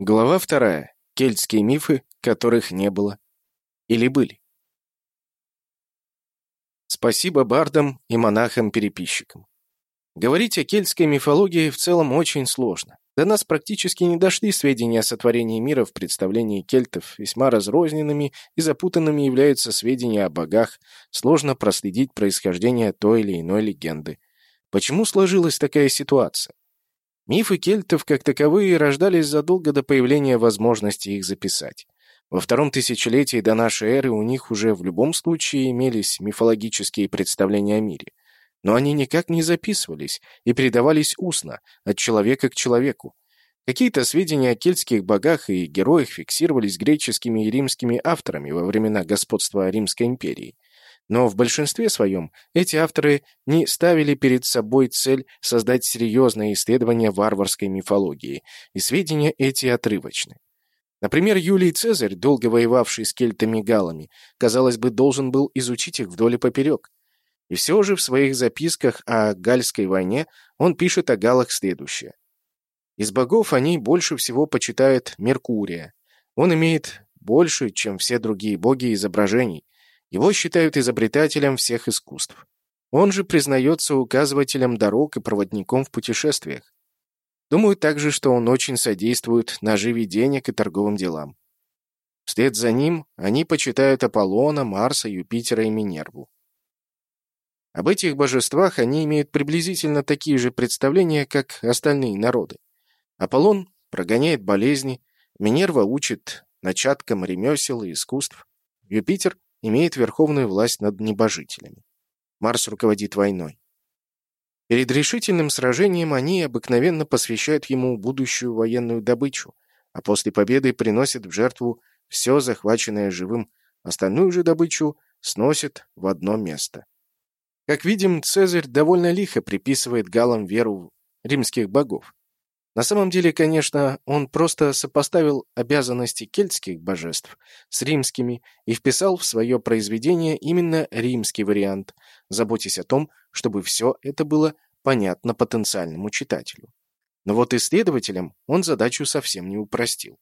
Глава вторая. Кельтские мифы, которых не было. Или были. Спасибо бардам и монахам-переписчикам. Говорить о кельтской мифологии в целом очень сложно. До нас практически не дошли сведения о сотворении мира в представлении кельтов, весьма разрозненными и запутанными являются сведения о богах, сложно проследить происхождение той или иной легенды. Почему сложилась такая ситуация? Мифы кельтов, как таковые, рождались задолго до появления возможности их записать. Во втором тысячелетии до нашей эры у них уже в любом случае имелись мифологические представления о мире. Но они никак не записывались и передавались устно, от человека к человеку. Какие-то сведения о кельтских богах и героях фиксировались греческими и римскими авторами во времена господства Римской империи. Но в большинстве своем эти авторы не ставили перед собой цель создать серьезное исследование варварской мифологии, и сведения эти отрывочны. Например, Юлий Цезарь, долго воевавший с кельтами-галами, казалось бы, должен был изучить их вдоль и поперек. И все же в своих записках о Гальской войне он пишет о галах следующее. Из богов они больше всего почитают Меркурия. Он имеет больше, чем все другие боги изображений, его считают изобретателем всех искусств. Он же признается указывателем дорог и проводником в путешествиях. Думаю также, что он очень содействует наживе денег и торговым делам. Вслед за ним они почитают Аполлона, Марса, Юпитера и Минерву. Об этих божествах они имеют приблизительно такие же представления, как остальные народы. Аполлон прогоняет болезни, Минерва учит начаткам ремесел и искусств, Юпитер имеет верховную власть над небожителями. Марс руководит войной. Перед решительным сражением они обыкновенно посвящают ему будущую военную добычу, а после победы приносят в жертву все захваченное живым, остальную же добычу сносят в одно место. Как видим, Цезарь довольно лихо приписывает галам веру римских богов. На самом деле, конечно, он просто сопоставил обязанности кельтских божеств с римскими и вписал в свое произведение именно римский вариант, заботясь о том, чтобы все это было понятно потенциальному читателю. Но вот исследователям он задачу совсем не упростил.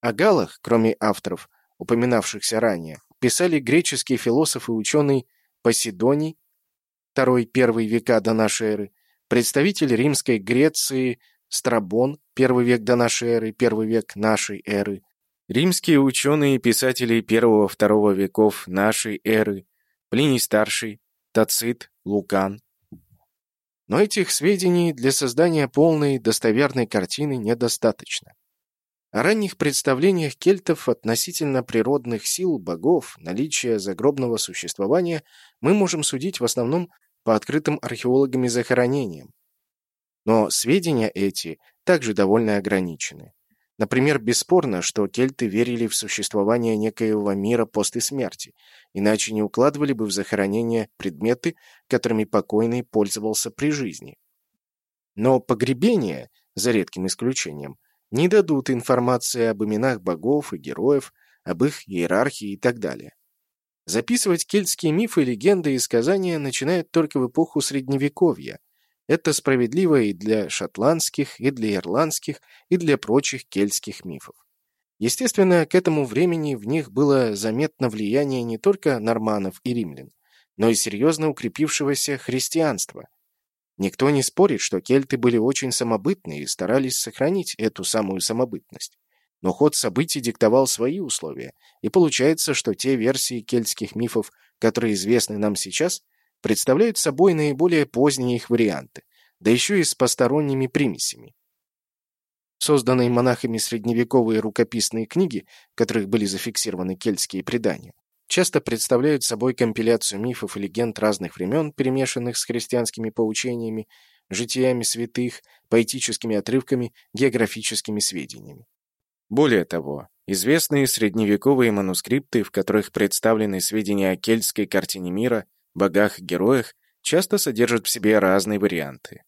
О галах, кроме авторов, упоминавшихся ранее, писали греческий философ и ученый Поsidоний, второй-первый века до нашей эры, представитель римской Греции Страбон, первый век до нашей эры, первый век нашей эры, римские ученые и писатели первого-второго веков нашей эры, Плиний Старший, Тацит, Лукан. Но этих сведений для создания полной достоверной картины недостаточно. О ранних представлениях кельтов относительно природных сил, богов, наличия загробного существования мы можем судить в основном по открытым археологами захоронениям, но сведения эти также довольно ограничены. Например, бесспорно, что кельты верили в существование некоего мира после смерти, иначе не укладывали бы в захоронение предметы, которыми покойный пользовался при жизни. Но погребения, за редким исключением, не дадут информации об именах богов и героев, об их иерархии и так далее. Записывать кельтские мифы, легенды и сказания начинают только в эпоху Средневековья, это справедливо и для шотландских, и для ирландских, и для прочих кельтских мифов. Естественно, к этому времени в них было заметно влияние не только норманов и римлян, но и серьезно укрепившегося христианства. Никто не спорит, что кельты были очень самобытны и старались сохранить эту самую самобытность. Но ход событий диктовал свои условия, и получается, что те версии кельтских мифов, которые известны нам сейчас – представляют собой наиболее поздние их варианты, да еще и с посторонними примесями. Созданные монахами средневековые рукописные книги, в которых были зафиксированы кельтские предания, часто представляют собой компиляцию мифов и легенд разных времен, перемешанных с христианскими поучениями, житиями святых, поэтическими отрывками, географическими сведениями. Более того, известные средневековые манускрипты, в которых представлены сведения о кельтской картине мира, богах-героях часто содержат в себе разные варианты.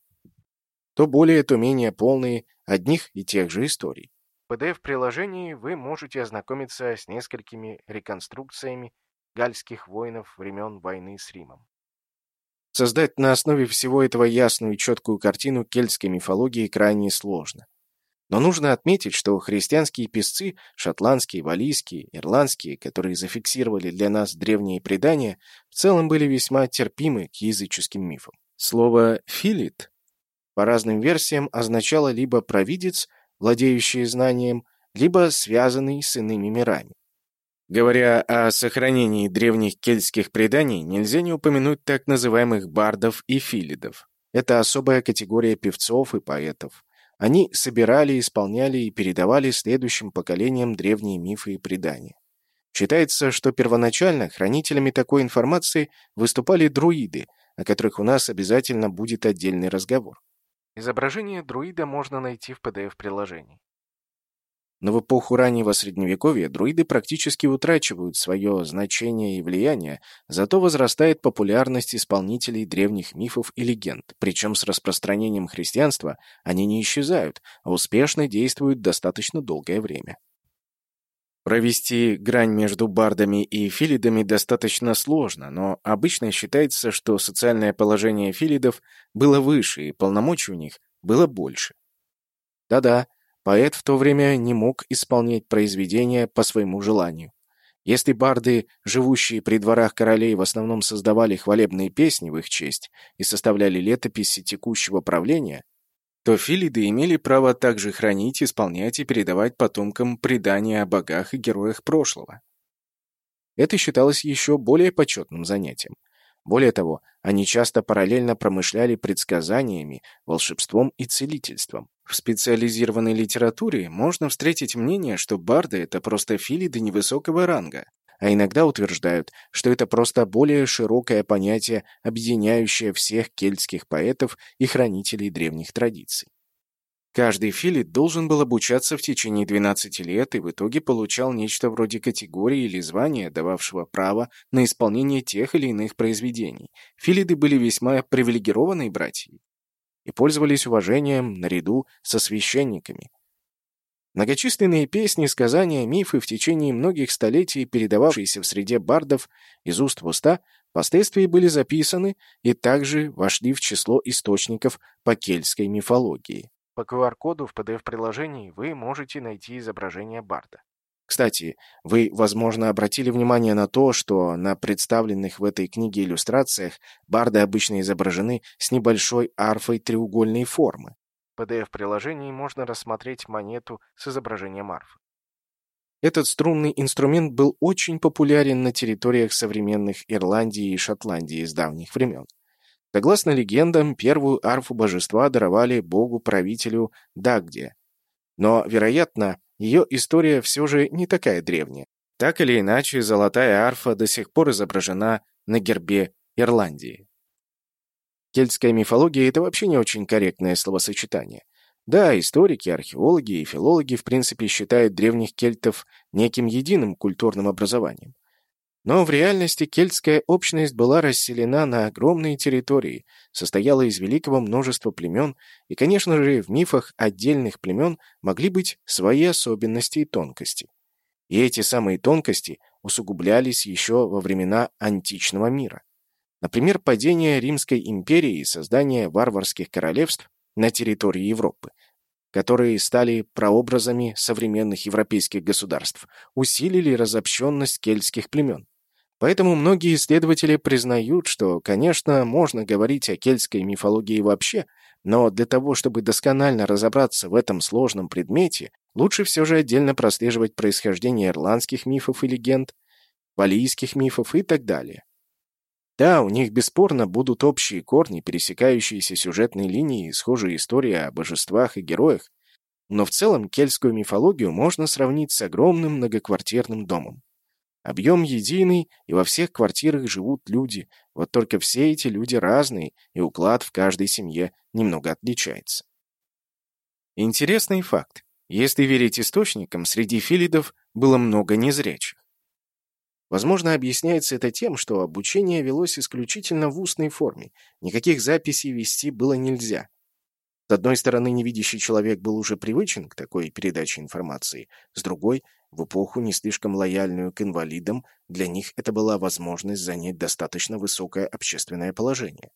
То более, то менее полные одних и тех же историй. В PDF-приложении вы можете ознакомиться с несколькими реконструкциями гальских воинов времен войны с Римом. Создать на основе всего этого ясную и четкую картину кельтской мифологии крайне сложно. Но нужно отметить, что христианские писцы, шотландские, валийские, ирландские, которые зафиксировали для нас древние предания, в целом были весьма терпимы к языческим мифам. Слово «филит» по разным версиям означало либо «провидец», владеющий знанием, либо связанный с иными мирами. Говоря о сохранении древних кельтских преданий, нельзя не упомянуть так называемых бардов и филидов. Это особая категория певцов и поэтов. Они собирали, исполняли и передавали следующим поколениям древние мифы и предания. Считается, что первоначально хранителями такой информации выступали друиды, о которых у нас обязательно будет отдельный разговор. Изображение друида можно найти в PDF-приложении. Но в эпоху раннего Средневековья друиды практически утрачивают свое значение и влияние, зато возрастает популярность исполнителей древних мифов и легенд, причем с распространением христианства они не исчезают, а успешно действуют достаточно долгое время. Провести грань между бардами и филидами достаточно сложно, но обычно считается, что социальное положение филидов было выше и полномочий у них было больше. Да-да, Поэт в то время не мог исполнять произведения по своему желанию. Если барды, живущие при дворах королей, в основном создавали хвалебные песни в их честь и составляли летописи текущего правления, то филиды имели право также хранить, исполнять и передавать потомкам предания о богах и героях прошлого. Это считалось еще более почетным занятием. Более того, они часто параллельно промышляли предсказаниями, волшебством и целительством. В специализированной литературе можно встретить мнение, что барды — это просто филиды невысокого ранга, а иногда утверждают, что это просто более широкое понятие, объединяющее всех кельтских поэтов и хранителей древних традиций. Каждый филит должен был обучаться в течение 12 лет и в итоге получал нечто вроде категории или звания, дававшего право на исполнение тех или иных произведений. Филиды были весьма привилегированной братьей и пользовались уважением наряду со священниками. Многочисленные песни, сказания, мифы в течение многих столетий, передававшиеся в среде бардов из уст в уста, впоследствии были записаны и также вошли в число источников по кельтской мифологии. По QR-коду в PDF-приложении вы можете найти изображение барда. Кстати, вы, возможно, обратили внимание на то, что на представленных в этой книге иллюстрациях барды обычно изображены с небольшой арфой треугольной формы. В PDF-приложении можно рассмотреть монету с изображением арфы. Этот струнный инструмент был очень популярен на территориях современных Ирландии и Шотландии с давних времен. Согласно легендам, первую арфу божества даровали богу-правителю Дагде. Но, вероятно, ее история все же не такая древняя. Так или иначе, золотая арфа до сих пор изображена на гербе Ирландии. Кельтская мифология — это вообще не очень корректное словосочетание. Да, историки, археологи и филологи в принципе считают древних кельтов неким единым культурным образованием. Но в реальности кельтская общность была расселена на огромные территории, состояла из великого множества племен, и, конечно же, в мифах отдельных племен могли быть свои особенности и тонкости. И эти самые тонкости усугублялись еще во времена античного мира. Например, падение Римской империи и создание варварских королевств на территории Европы, которые стали прообразами современных европейских государств, усилили разобщенность кельтских племен. Поэтому многие исследователи признают, что, конечно, можно говорить о кельтской мифологии вообще, но для того, чтобы досконально разобраться в этом сложном предмете, лучше все же отдельно прослеживать происхождение ирландских мифов и легенд, валийских мифов и так далее. Да, у них бесспорно будут общие корни, пересекающиеся сюжетные линии, схожие истории о божествах и героях, но в целом кельтскую мифологию можно сравнить с огромным многоквартирным домом. Объем единый, и во всех квартирах живут люди, вот только все эти люди разные, и уклад в каждой семье немного отличается. Интересный факт. Если верить источникам, среди филидов было много незрячих. Возможно, объясняется это тем, что обучение велось исключительно в устной форме, никаких записей вести было нельзя. С одной стороны, невидящий человек был уже привычен к такой передаче информации, с другой в эпоху, не слишком лояльную к инвалидам, для них это была возможность занять достаточно высокое общественное положение.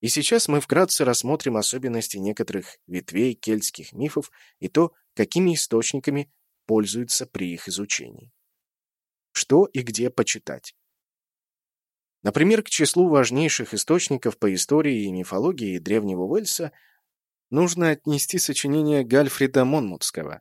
И сейчас мы вкратце рассмотрим особенности некоторых ветвей кельтских мифов и то, какими источниками пользуются при их изучении. Что и где почитать? Например, к числу важнейших источников по истории и мифологии древнего Уэльса нужно отнести сочинение Гальфрида Монмутского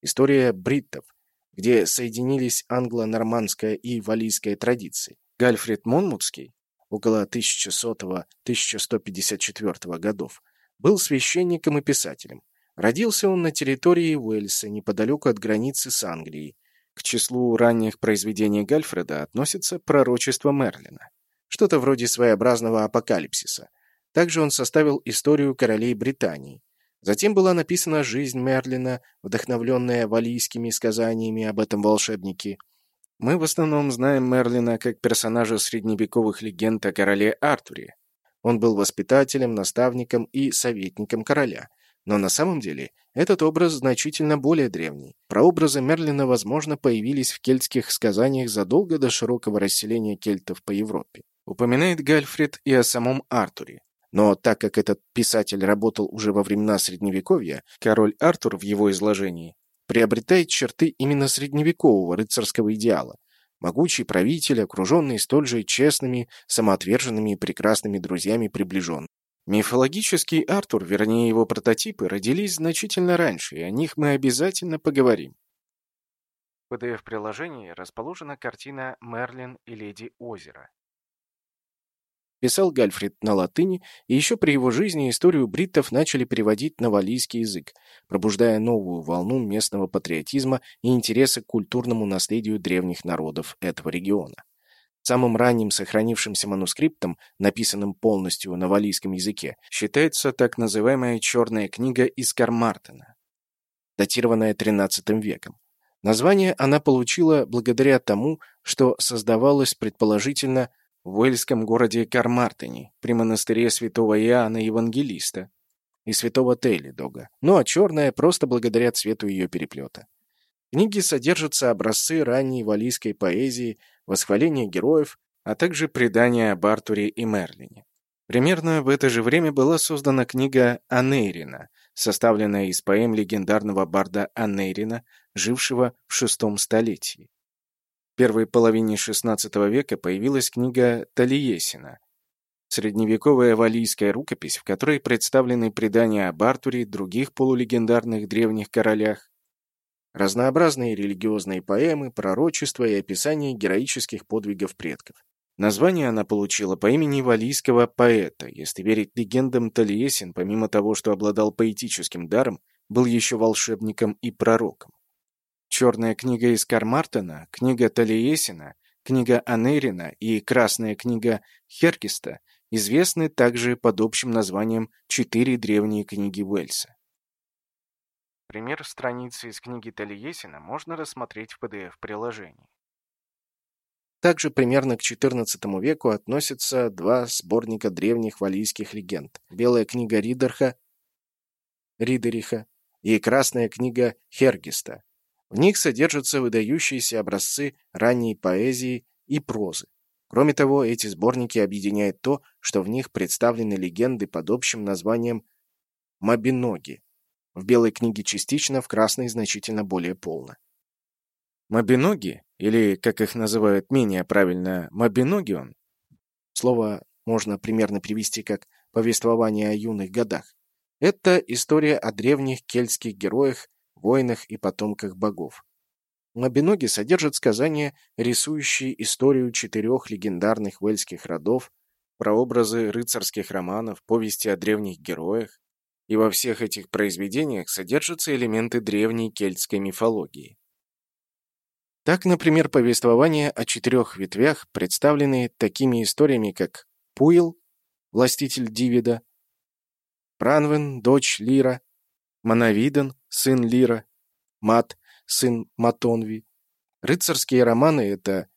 «История бриттов», где соединились англо-нормандская и валийская традиции. Гальфрид Монмутский, около 1100-1154 годов, был священником и писателем. Родился он на территории Уэльса, неподалеку от границы с Англией, к числу ранних произведений Гальфреда относится пророчество Мерлина, что-то вроде своеобразного апокалипсиса. Также он составил историю королей Британии. Затем была написана «Жизнь Мерлина», вдохновленная валийскими сказаниями об этом волшебнике. Мы в основном знаем Мерлина как персонажа средневековых легенд о короле Артуре. Он был воспитателем, наставником и советником короля – но на самом деле этот образ значительно более древний. Прообразы Мерлина, возможно, появились в кельтских сказаниях задолго до широкого расселения кельтов по Европе. Упоминает Гальфред и о самом Артуре. Но так как этот писатель работал уже во времена Средневековья, король Артур в его изложении приобретает черты именно средневекового рыцарского идеала. Могучий правитель, окруженный столь же честными, самоотверженными и прекрасными друзьями приближен. Мифологический Артур, вернее его прототипы, родились значительно раньше, и о них мы обязательно поговорим. В PDF-приложении расположена картина «Мерлин и леди озера». Писал Гальфрид на латыни, и еще при его жизни историю бриттов начали переводить на валийский язык, пробуждая новую волну местного патриотизма и интереса к культурному наследию древних народов этого региона. Самым ранним сохранившимся манускриптом, написанным полностью на валийском языке, считается так называемая «Черная книга» из Кармартена, датированная XIII веком. Название она получила благодаря тому, что создавалось предположительно в уэльском городе Кармартене при монастыре святого Иоанна Евангелиста и святого Тейлидога, ну а черная просто благодаря цвету ее переплета. В книге содержатся образцы ранней валийской поэзии, восхваление героев, а также предания об Артуре и Мерлине. Примерно в это же время была создана книга Анейрина, составленная из поэм легендарного барда Анейрина, жившего в шестом столетии. Первой половине XVI века появилась книга Талиесина, средневековая валийская рукопись, в которой представлены предания об Артуре, других полулегендарных древних королях, разнообразные религиозные поэмы, пророчества и описания героических подвигов предков. Название она получила по имени валийского поэта. Если верить легендам, Талиесин, помимо того, что обладал поэтическим даром, был еще волшебником и пророком. «Черная книга из Кармартена», книга Талиесина, книга Анерина и «Красная книга Херкиста» известны также под общим названием «Четыре древние книги Уэльса». Пример страницы из книги Талиесина можно рассмотреть в PDF-приложении. Также примерно к XIV веку относятся два сборника древних валийских легенд. Белая книга Ридерха, Ридериха и Красная книга Хергиста. В них содержатся выдающиеся образцы ранней поэзии и прозы. Кроме того, эти сборники объединяют то, что в них представлены легенды под общим названием «Мабиноги», в белой книге частично, в красной значительно более полно. Мабиноги, или, как их называют менее правильно, мабиногион, слово можно примерно привести как «повествование о юных годах», это история о древних кельтских героях, воинах и потомках богов. Мабиноги содержат сказания, рисующие историю четырех легендарных вельских родов, прообразы рыцарских романов, повести о древних героях, и во всех этих произведениях содержатся элементы древней кельтской мифологии. Так, например, повествования о четырех ветвях представлены такими историями, как Пуил, властитель Дивида, Пранвен, дочь Лира, Мановиден, сын Лира, Мат, сын Матонви. Рыцарские романы — это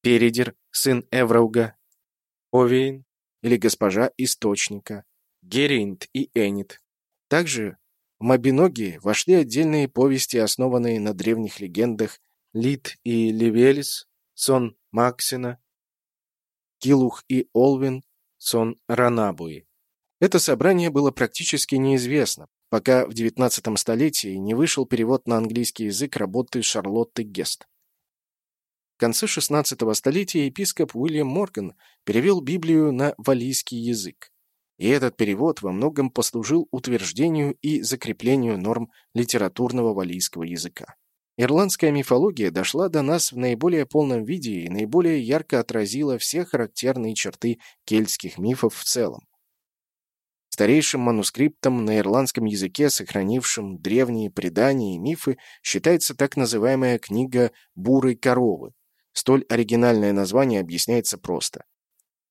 Передер, сын Эврауга, Овейн или Госпожа Источника, Геринд и Энит, также в Мабиноги вошли отдельные повести, основанные на древних легендах Лид и Ливелис, сон Максина, Килух и Олвин, сон Ранабуи. Это собрание было практически неизвестно, пока в XIX столетии не вышел перевод на английский язык работы Шарлотты Гест. В конце XVI столетия епископ Уильям Морган перевел Библию на валийский язык. И этот перевод во многом послужил утверждению и закреплению норм литературного валийского языка. Ирландская мифология дошла до нас в наиболее полном виде и наиболее ярко отразила все характерные черты кельтских мифов в целом. Старейшим манускриптом на ирландском языке, сохранившим древние предания и мифы, считается так называемая книга «Бурой коровы». Столь оригинальное название объясняется просто.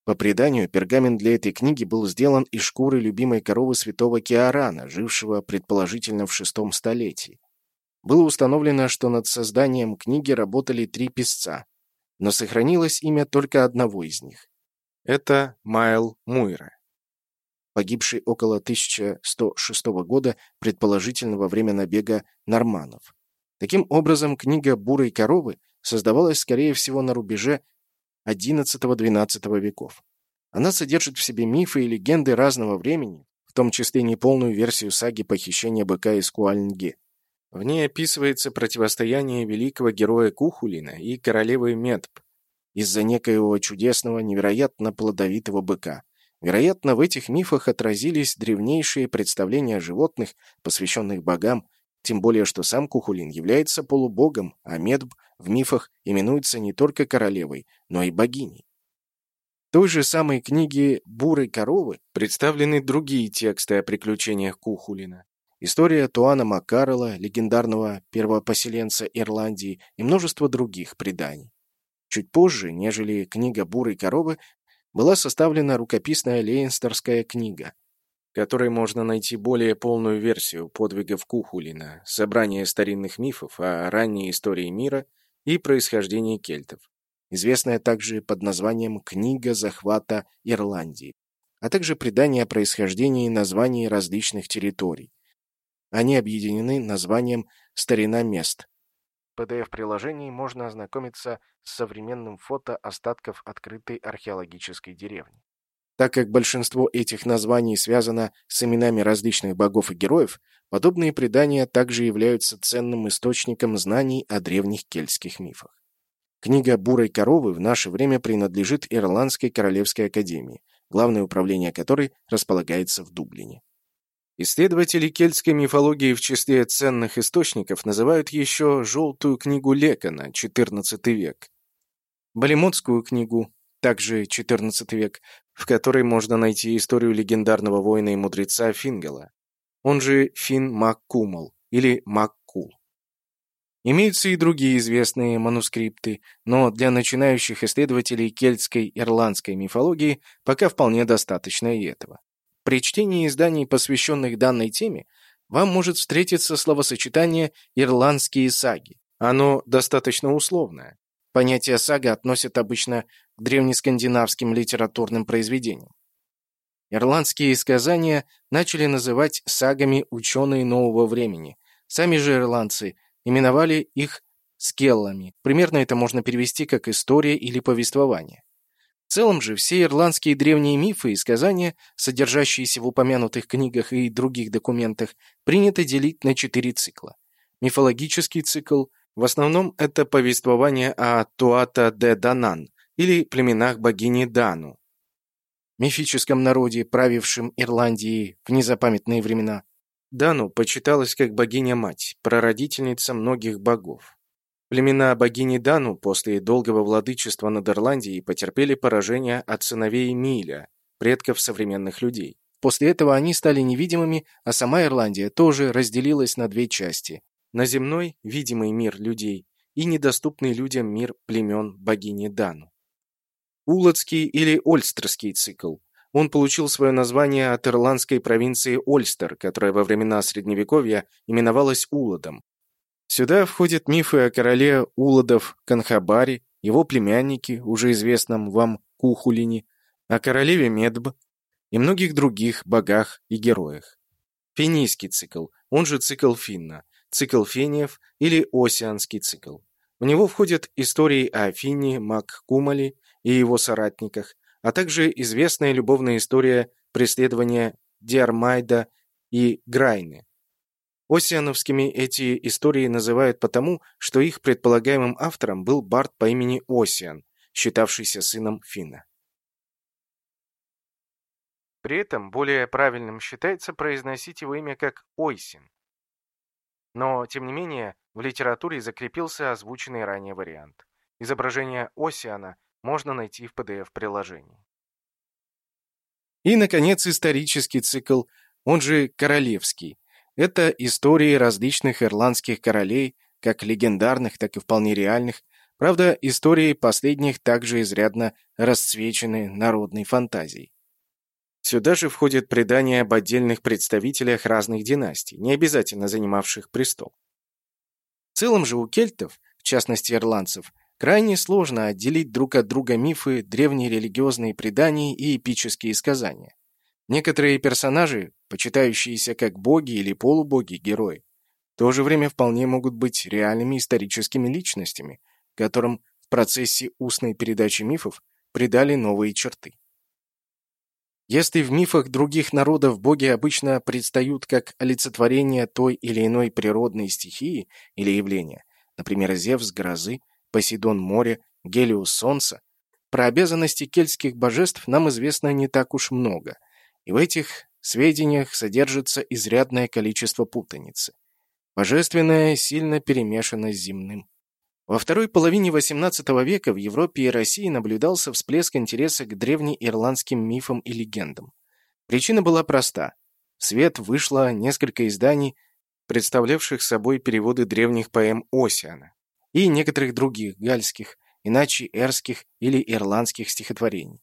По преданию, пергамент для этой книги был сделан из шкуры любимой коровы святого Киарана, жившего предположительно в VI столетии. Было установлено, что над созданием книги работали три писца, но сохранилось имя только одного из них. Это Майл Муйра погибший около 1106 года, предположительно во время набега норманов. Таким образом, книга «Бурой коровы» создавалась, скорее всего, на рубеже XI-XII веков. Она содержит в себе мифы и легенды разного времени, в том числе неполную версию саги похищения быка из Куальнги. В ней описывается противостояние великого героя Кухулина и королевы Медб из-за некоего чудесного, невероятно плодовитого быка. Вероятно, в этих мифах отразились древнейшие представления о животных, посвященных богам, тем более что сам Кухулин является полубогом, а Медб в мифах именуется не только королевой, но и богиней. В той же самой книге «Буры коровы» представлены другие тексты о приключениях Кухулина. История Туана Макарела, легендарного первопоселенца Ирландии, и множество других преданий. Чуть позже, нежели книга «Буры коровы», была составлена рукописная Лейнстерская книга, которой можно найти более полную версию подвигов Кухулина, собрание старинных мифов о ранней истории мира и происхождении кельтов, известная также под названием «Книга захвата Ирландии», а также предание о происхождении и названии различных территорий. Они объединены названием «Старина мест», PDF-приложении можно ознакомиться с современным фото остатков открытой археологической деревни. Так как большинство этих названий связано с именами различных богов и героев, подобные предания также являются ценным источником знаний о древних кельтских мифах. Книга «Бурой коровы» в наше время принадлежит Ирландской Королевской Академии, главное управление которой располагается в Дублине. Исследователи кельтской мифологии в числе ценных источников называют еще «желтую книгу Лекона» XIV век, Балимутскую книгу, также XIV век, в которой можно найти историю легендарного воина и мудреца Фингела, он же Фин Маккумал или Маккул. Имеются и другие известные манускрипты, но для начинающих исследователей кельтской ирландской мифологии пока вполне достаточно и этого. При чтении изданий, посвященных данной теме, вам может встретиться словосочетание «ирландские саги». Оно достаточно условное. Понятие «сага» относят обычно к древнескандинавским литературным произведениям. Ирландские сказания начали называть сагами ученые нового времени. Сами же ирландцы именовали их скеллами. Примерно это можно перевести как история или повествование. Целом же все ирландские древние мифы и сказания, содержащиеся в упомянутых книгах и других документах, принято делить на четыре цикла. Мифологический цикл – в основном это повествование о Туата де Данан или племенах богини Дану, мифическом народе, правившем Ирландией в незапамятные времена. Дану почиталась как богиня-мать, прародительница многих богов. Племена богини Дану после долгого владычества над Ирландией потерпели поражение от сыновей Миля, предков современных людей. После этого они стали невидимыми, а сама Ирландия тоже разделилась на две части. На земной, видимый мир людей, и недоступный людям мир племен богини Дану. Улодский или Ольстерский цикл. Он получил свое название от ирландской провинции Ольстер, которая во времена Средневековья именовалась Улодом, Сюда входят мифы о короле Уладов Канхабаре, его племяннике, уже известном вам Кухулине, о королеве Медб и многих других богах и героях. Финийский цикл, он же цикл Финна, цикл Фениев или Осианский цикл. В него входят истории о Фине, Маккумале и его соратниках, а также известная любовная история преследования Диармайда и Грайны. Осиановскими эти истории называют потому, что их предполагаемым автором был бард по имени Осиан, считавшийся сыном Фина. При этом более правильным считается произносить его имя как Ойсин. Но, тем не менее, в литературе закрепился озвученный ранее вариант. Изображение Осиана можно найти в PDF-приложении. И, наконец, исторический цикл, он же Королевский. Это истории различных ирландских королей, как легендарных, так и вполне реальных. Правда, истории последних также изрядно расцвечены народной фантазией. Сюда же входит предание об отдельных представителях разных династий, не обязательно занимавших престол. В целом же у кельтов, в частности ирландцев, крайне сложно отделить друг от друга мифы, древние религиозные предания и эпические сказания. Некоторые персонажи, почитающиеся как боги или полубоги, герои, в то же время вполне могут быть реальными историческими личностями, которым в процессе устной передачи мифов придали новые черты. Если в мифах других народов боги обычно предстают как олицетворение той или иной природной стихии или явления, например, Зевс – грозы, Посейдон – море, Гелиус – солнце, про обязанности кельтских божеств нам известно не так уж много, и в этих сведениях содержится изрядное количество путаницы. Божественное сильно перемешано с земным. Во второй половине XVIII века в Европе и России наблюдался всплеск интереса к древнеирландским мифам и легендам. Причина была проста. В свет вышло несколько изданий, представлявших собой переводы древних поэм Осиана и некоторых других гальских, иначе эрских или ирландских стихотворений.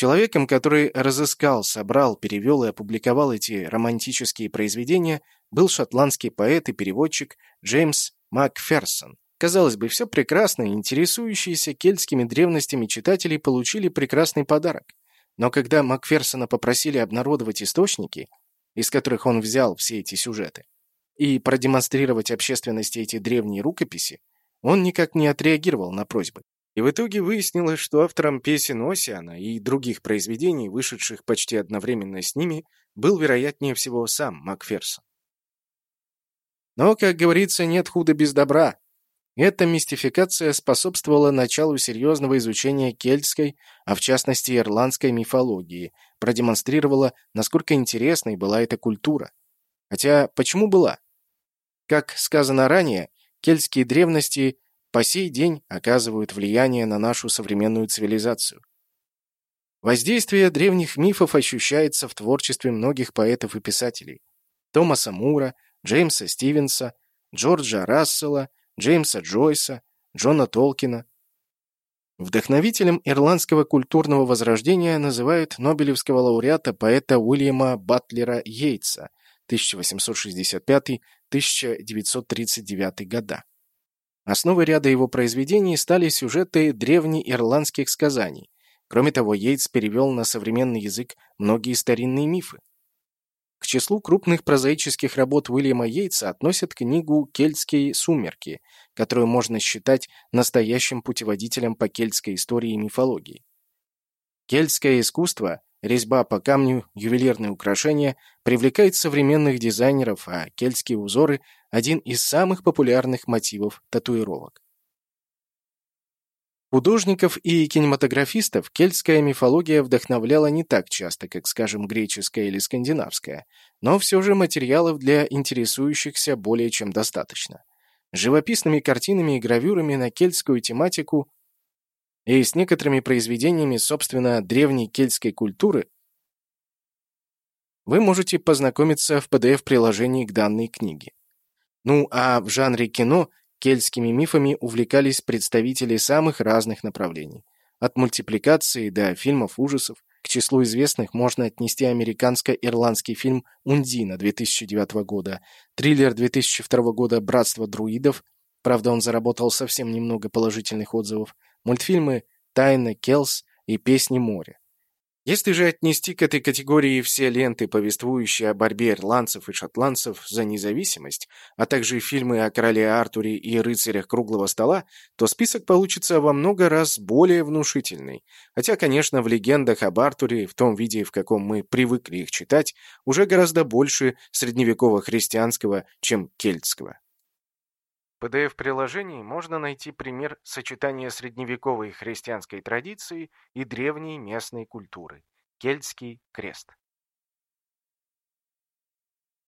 Человеком, который разыскал, собрал, перевел и опубликовал эти романтические произведения, был шотландский поэт и переводчик Джеймс Макферсон. Казалось бы, все прекрасно, интересующиеся кельтскими древностями читатели получили прекрасный подарок. Но когда Макферсона попросили обнародовать источники, из которых он взял все эти сюжеты, и продемонстрировать общественности эти древние рукописи, он никак не отреагировал на просьбы. И в итоге выяснилось, что автором песен Осиана и других произведений, вышедших почти одновременно с ними, был, вероятнее всего, сам Макферсон. Но, как говорится, нет худа без добра. Эта мистификация способствовала началу серьезного изучения кельтской, а в частности ирландской мифологии, продемонстрировала, насколько интересной была эта культура. Хотя почему была? Как сказано ранее, кельтские древности по сей день оказывают влияние на нашу современную цивилизацию. Воздействие древних мифов ощущается в творчестве многих поэтов и писателей. Томаса Мура, Джеймса Стивенса, Джорджа Рассела, Джеймса Джойса, Джона Толкина. Вдохновителем ирландского культурного возрождения называют Нобелевского лауреата поэта Уильяма Батлера Йейтса 1865-1939 года. Основой ряда его произведений стали сюжеты древнеирландских сказаний. Кроме того, Йейтс перевел на современный язык многие старинные мифы. К числу крупных прозаических работ Уильяма Йейтса относят книгу «Кельтские сумерки», которую можно считать настоящим путеводителем по кельтской истории и мифологии. Кельтское искусство, резьба по камню, ювелирные украшения привлекает современных дизайнеров, а кельтские узоры – один из самых популярных мотивов татуировок. Художников и кинематографистов кельтская мифология вдохновляла не так часто, как, скажем, греческая или скандинавская, но все же материалов для интересующихся более чем достаточно. Живописными картинами и гравюрами на кельтскую тематику и с некоторыми произведениями, собственно, древней кельтской культуры вы можете познакомиться в PDF-приложении к данной книге. Ну а в жанре кино Кельтскими мифами увлекались представители самых разных направлений. От мультипликации до фильмов ужасов. К числу известных можно отнести американско-ирландский фильм «Ундина» 2009 года, триллер 2002 года «Братство друидов», правда, он заработал совсем немного положительных отзывов, мультфильмы «Тайна Келс» и «Песни моря». Если же отнести к этой категории все ленты, повествующие о борьбе ирландцев и шотландцев за независимость, а также фильмы о короле Артуре и рыцарях круглого стола, то список получится во много раз более внушительный. Хотя, конечно, в легендах об Артуре, в том виде, в каком мы привыкли их читать, уже гораздо больше средневекового христианского, чем кельтского. PDF-приложении можно найти пример сочетания средневековой христианской традиции и древней местной культуры – кельтский крест.